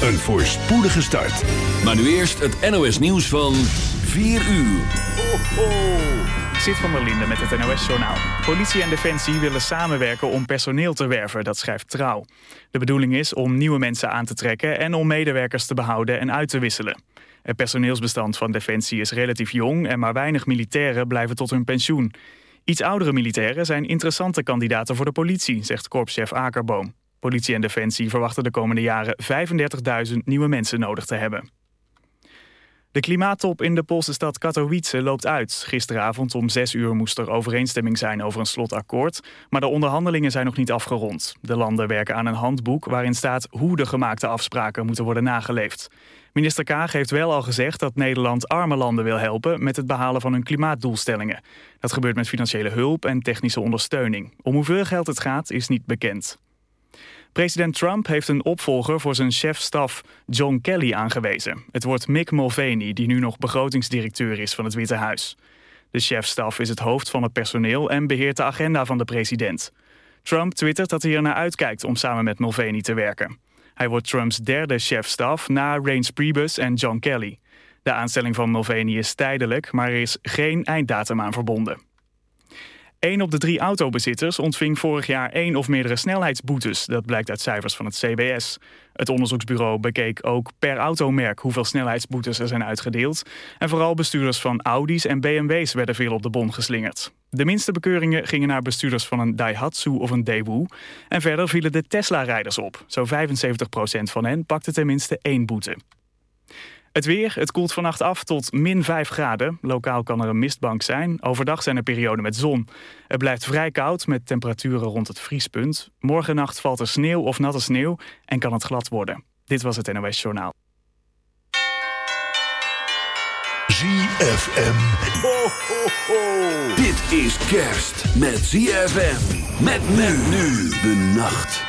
Een voorspoedige start. Maar nu eerst het NOS nieuws van 4 uur. Ho. Zit van der met het NOS-journaal. Politie en Defensie willen samenwerken om personeel te werven, dat schrijft Trouw. De bedoeling is om nieuwe mensen aan te trekken en om medewerkers te behouden en uit te wisselen. Het personeelsbestand van Defensie is relatief jong en maar weinig militairen blijven tot hun pensioen. Iets oudere militairen zijn interessante kandidaten voor de politie, zegt korpschef Akerboom. Politie en Defensie verwachten de komende jaren 35.000 nieuwe mensen nodig te hebben. De klimaattop in de Poolse stad Katowice loopt uit. Gisteravond om 6 uur moest er overeenstemming zijn over een slotakkoord. Maar de onderhandelingen zijn nog niet afgerond. De landen werken aan een handboek waarin staat hoe de gemaakte afspraken moeten worden nageleefd. Minister Kaag heeft wel al gezegd dat Nederland arme landen wil helpen met het behalen van hun klimaatdoelstellingen. Dat gebeurt met financiële hulp en technische ondersteuning. Om hoeveel geld het gaat is niet bekend. President Trump heeft een opvolger voor zijn chefstaf John Kelly aangewezen. Het wordt Mick Mulvaney, die nu nog begrotingsdirecteur is van het Witte Huis. De chefstaf is het hoofd van het personeel en beheert de agenda van de president. Trump twittert dat hij er naar uitkijkt om samen met Mulvaney te werken. Hij wordt Trumps derde chefstaf na Reince Priebus en John Kelly. De aanstelling van Mulvaney is tijdelijk, maar er is geen einddatum aan verbonden. Een op de drie autobezitters ontving vorig jaar één of meerdere snelheidsboetes. Dat blijkt uit cijfers van het CBS. Het onderzoeksbureau bekeek ook per automerk hoeveel snelheidsboetes er zijn uitgedeeld. En vooral bestuurders van Audi's en BMW's werden veel op de bon geslingerd. De minste bekeuringen gingen naar bestuurders van een Daihatsu of een Daewoo. En verder vielen de Tesla-rijders op. Zo 75% van hen pakte tenminste één boete. Het weer, het koelt vannacht af tot min 5 graden. Lokaal kan er een mistbank zijn. Overdag zijn er perioden met zon. Het blijft vrij koud met temperaturen rond het vriespunt. Morgennacht valt er sneeuw of natte sneeuw en kan het glad worden. Dit was het NOS Journaal. ZFM. Ho, ho, ho. Dit is kerst met ZFM. Met men nu de nacht.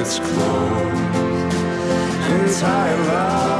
Its close. Entire London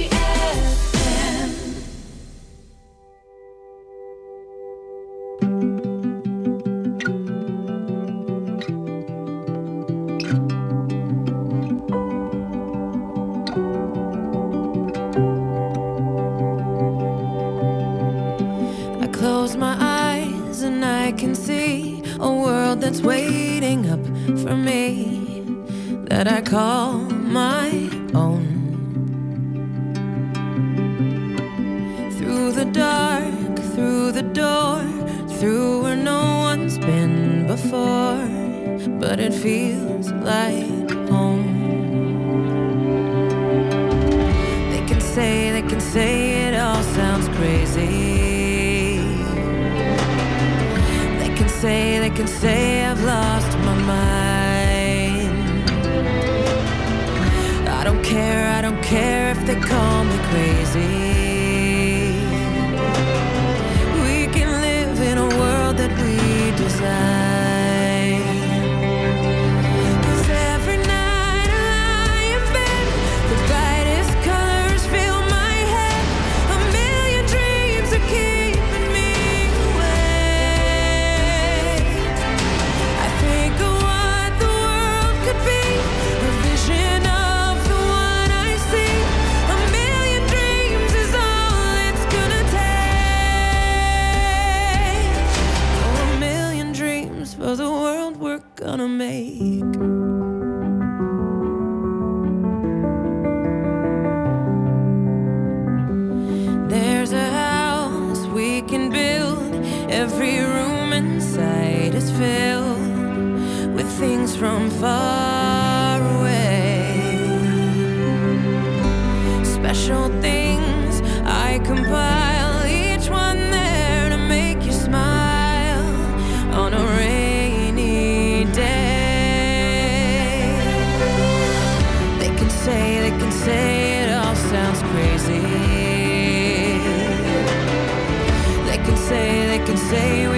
inside is filled with things from far away. Special things I compile, each one there to make you smile on a rainy day. They can say, they can say it all sounds crazy. They can say, they can say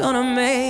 gonna make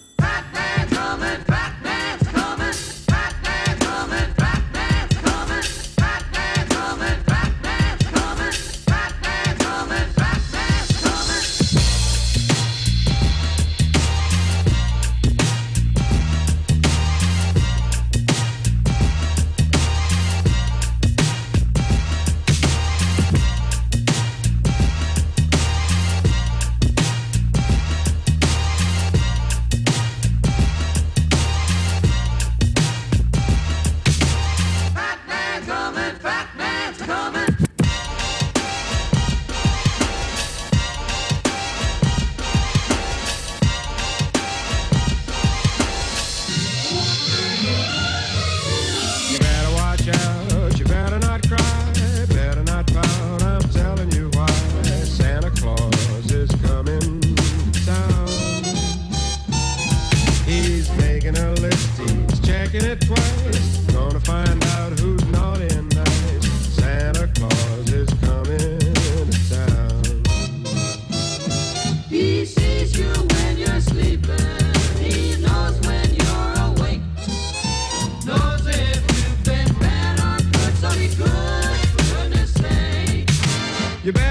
You better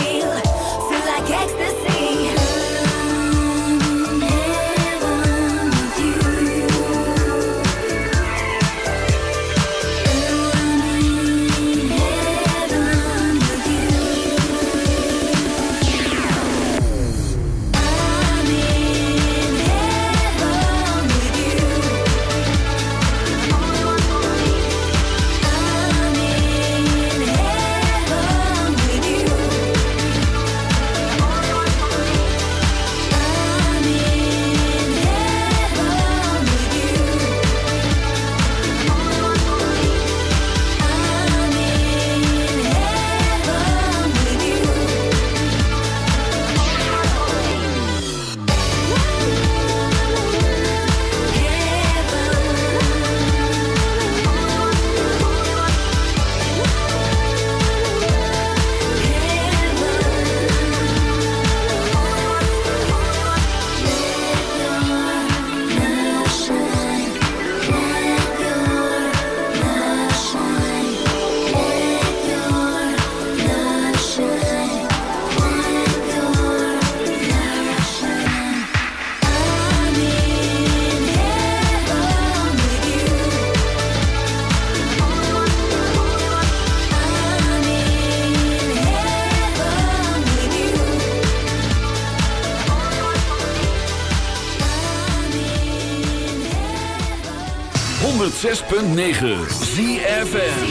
106.9 ZFN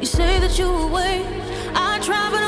You say that you will wait. I try, but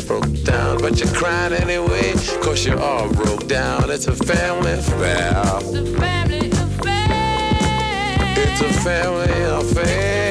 down, but you cried anyway. Cause you all broke down. It's a family affair. It's a family affair. It's a family affair.